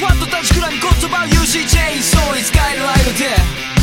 what the touch grand cost value she chain so it's skyline there